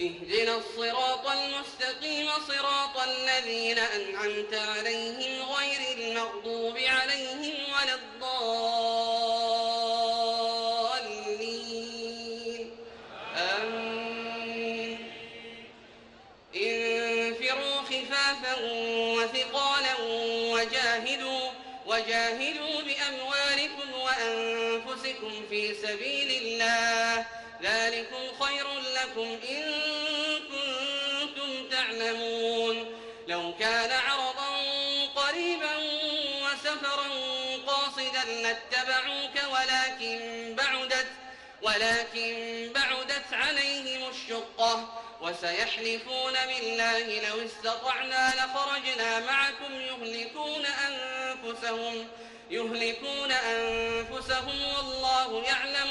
اهدنا الصراط المستقيم صراط الذين أنعمت عليهم غير المغضوب عليهم ولا الضالين. آمين. انفروا خفافا وثقالا وجاهدوا وجاهدوا بأموالكم وأنفسكم في سبيل الله. ذلكم خير لكم إن كنتم تعلمون لو كان عرضا قريبا وسفرا قاصدا لاتبعوك ولكن بعدت ولكن بعدت عليهم الشقة وسيحلفون بالله لو استطعنا لخرجنا معكم يهلكون أنفسهم يهلكون أنفسهم والله يعلم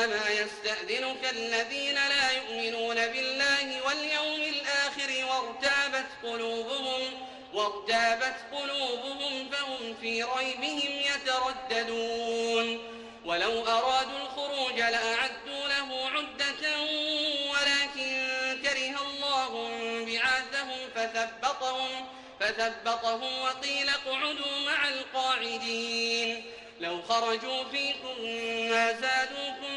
إنما يستأذنك الذين لا يؤمنون بالله واليوم الآخر وارتابت قلوبهم وارتابت قلوبهم فهم في ريبهم يترددون. ولو أرادوا الخروج لأعدوا له عدة ولكن كره الله بعاثهم فثبطهم فثبطهم وقيل اقعدوا مع القاعدين. لو خرجوا فيكم ما زادوكم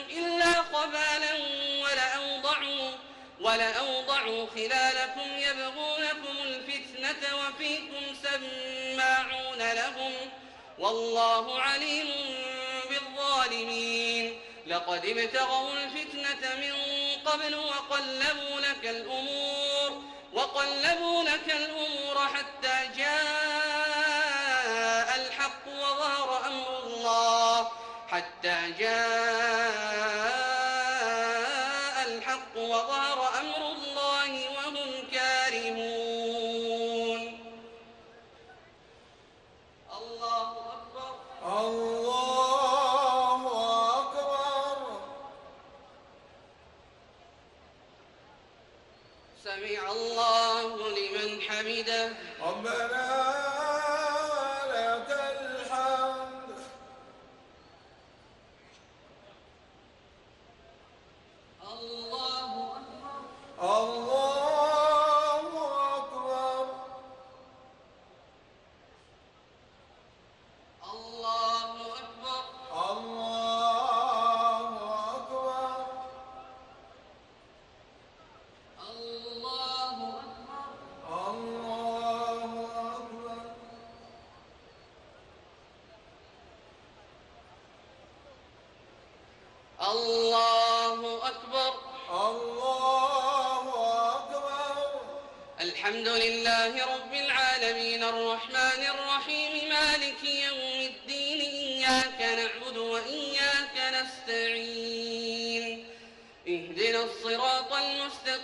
ولأوضعوا خلالكم يبغونكم الفتنة وفيكم سماعون لهم والله عليم بالظالمين. لقد ابتغوا الفتنة من قبل وقلبوا لك الأمور وقلبوا لك الأمور حتى جاء الحق وظهر أمر الله. حتى جاء ربنا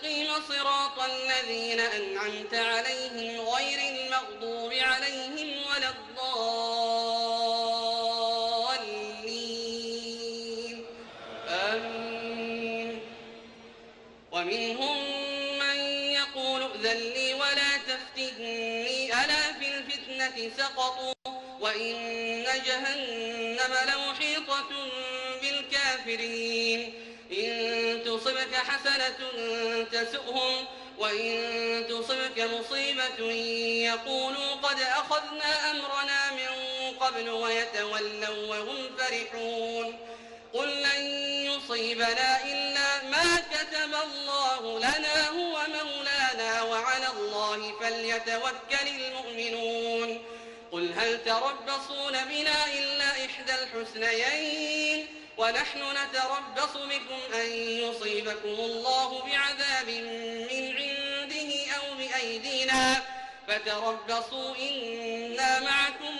المستقيم صراط الذين أنعمت عليهم غير المغضوب عليهم ولا الضالين. آمين. ومنهم من يقول ائذن ولا تفتني ألا في الفتنة سقطوا وإن جهنم لمحيطة بالكافرين. حسنة تسؤهم وإن تصبك مصيبة يقولوا قد أخذنا أمرنا من قبل ويتولوا وهم فرحون قل لن يصيبنا إلا ما كتب الله لنا هو مولانا وعلى الله فليتوكل المؤمنون قل هل تربصون بنا إلا إحدى الحسنيين ونحن نتربص بكم أن يصيبكم الله بعذاب من عنده أو بأيدينا فتربصوا إنا معكم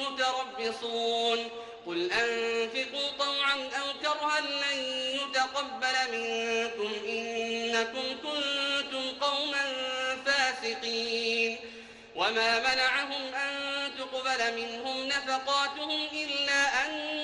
متربصون قل أنفقوا طوعا أو كرها لن يتقبل منكم إنكم كنتم قوما فاسقين وما منعهم أن تقبل منهم نفقاتهم إلا كفروا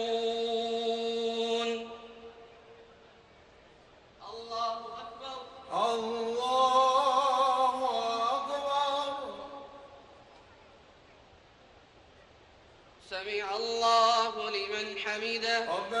حميدا ربنا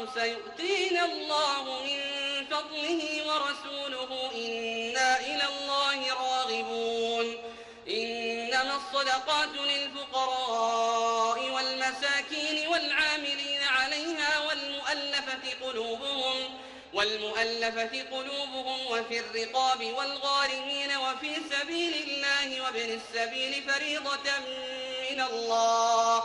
الله سيؤتينا الله من فضله ورسوله. إنا إلى الله راغبون. إنما الصدقات للفقراء والمساكين والعاملين عليها والمؤلفة قلوبهم والمؤلفة قلوبهم وفي الرقاب والغارمين وفي سبيل الله وابن السبيل فريضة من الله.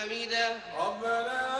حمده ربنا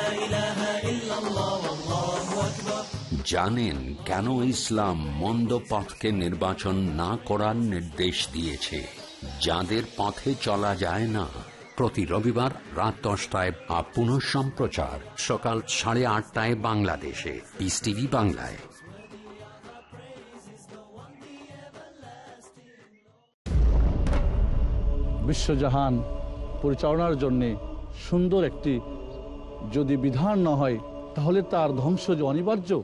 জানেন কেন ইসলাম মন্দ পথকে নির্বাচন না করার নির্দেশ দিয়েছে। যাদের পথে চলা যায় না। প্রতি রবিবার রাত দশটায় বা পুনঃ সম্প্রচার। সকাল সাড়ে আটটায় বাংলাদেশে। পিস টিভি বাংলায়। বিশ্বজাহান পরিচালনার জন্যে সুন্দর একটি যদি বিধান না হয়, তাহলে তার ধ্বংস যে অনিবার্য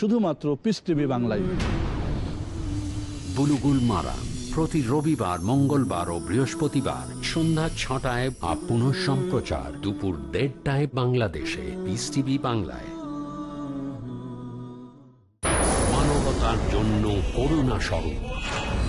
শুধুমাত্র পিস টিভি বাংলায়। বুলুগুল মারা প্রতি রবিবার, মঙ্গলবার ও বৃহস্পতিবার সন্ধ্যা ছটায় বা পুনঃ সম্প্রচার দুপুর দেড়টায় বাংলাদেশে পিস টিভি বাংলায়। মানবতার জন্য করুণা স্বরূপ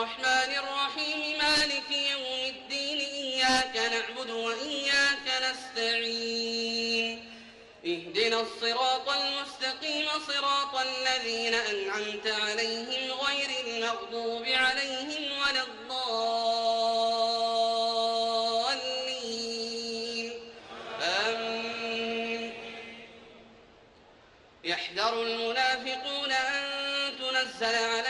الرحمن الرحيم مالك يوم الدين إياك نعبد وإياك نستعين. اهدنا الصراط المستقيم صراط الذين أنعمت عليهم غير المغضوب عليهم ولا الضالين. آمين. يحذر المنافقون أن تنزل عليهم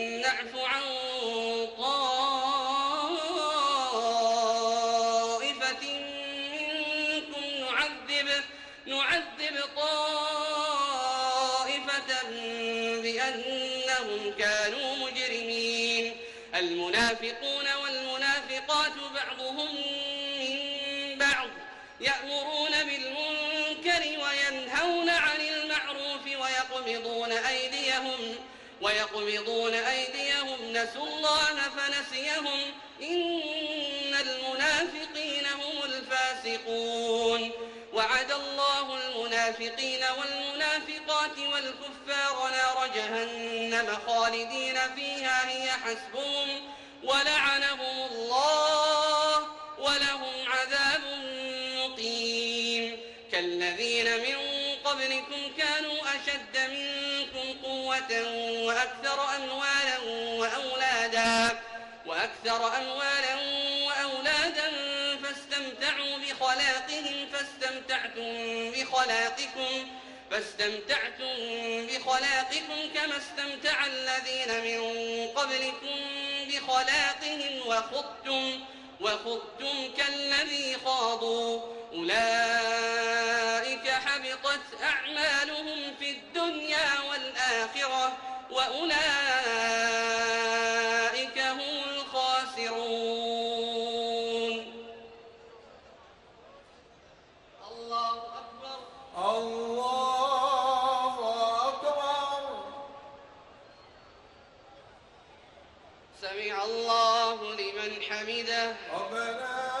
ويقبضون أيديهم نسوا الله فنسيهم. إن المنافقين هم الفاسقون. وعد الله المنافقين والمنافقات والكفار نار جهنم خالدين فيها هي حسبهم. ولعنهم الله ولهم عذاب مقيم. كالذين من قبلكم كانوا أشد منكم وأكثر أموالا وأولادا وأكثر أموالا وأولادا فاستمتعوا بخلاقهم فاستمتعتم بخلاقكم فاستمتعتم بخلاقكم كما استمتع الذين من قبلكم بخلاقهم وخضتم وخضتم كالذي خاضوا. أولئك حبطت أعمالهم والآخرة وأولئك هم الخاسرون. الله أكبر. الله أكبر. سمع الله لمن حمده. ربنا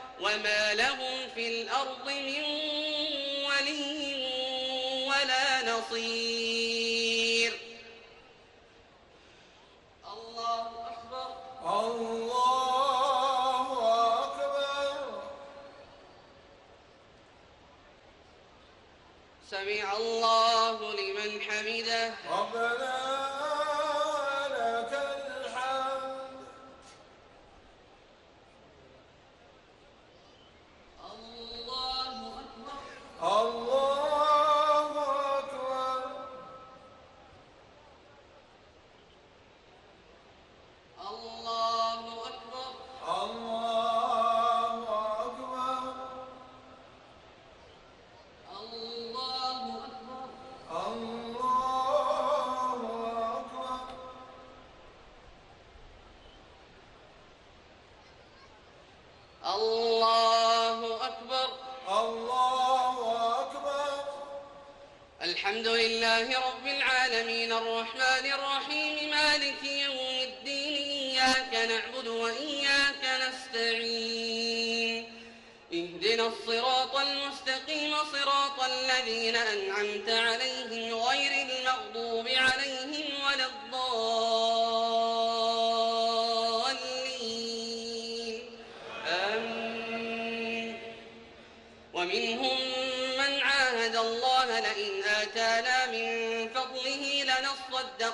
وما لهم في الأرض من ولي ولا نصير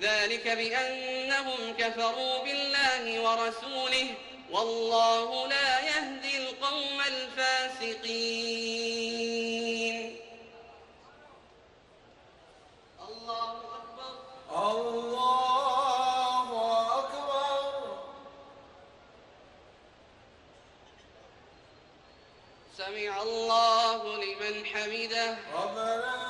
ذلك بأنهم كفروا بالله ورسوله والله لا يهدي القوم الفاسقين. الله أكبر. الله أكبر. سمع الله لمن حمده. ربنا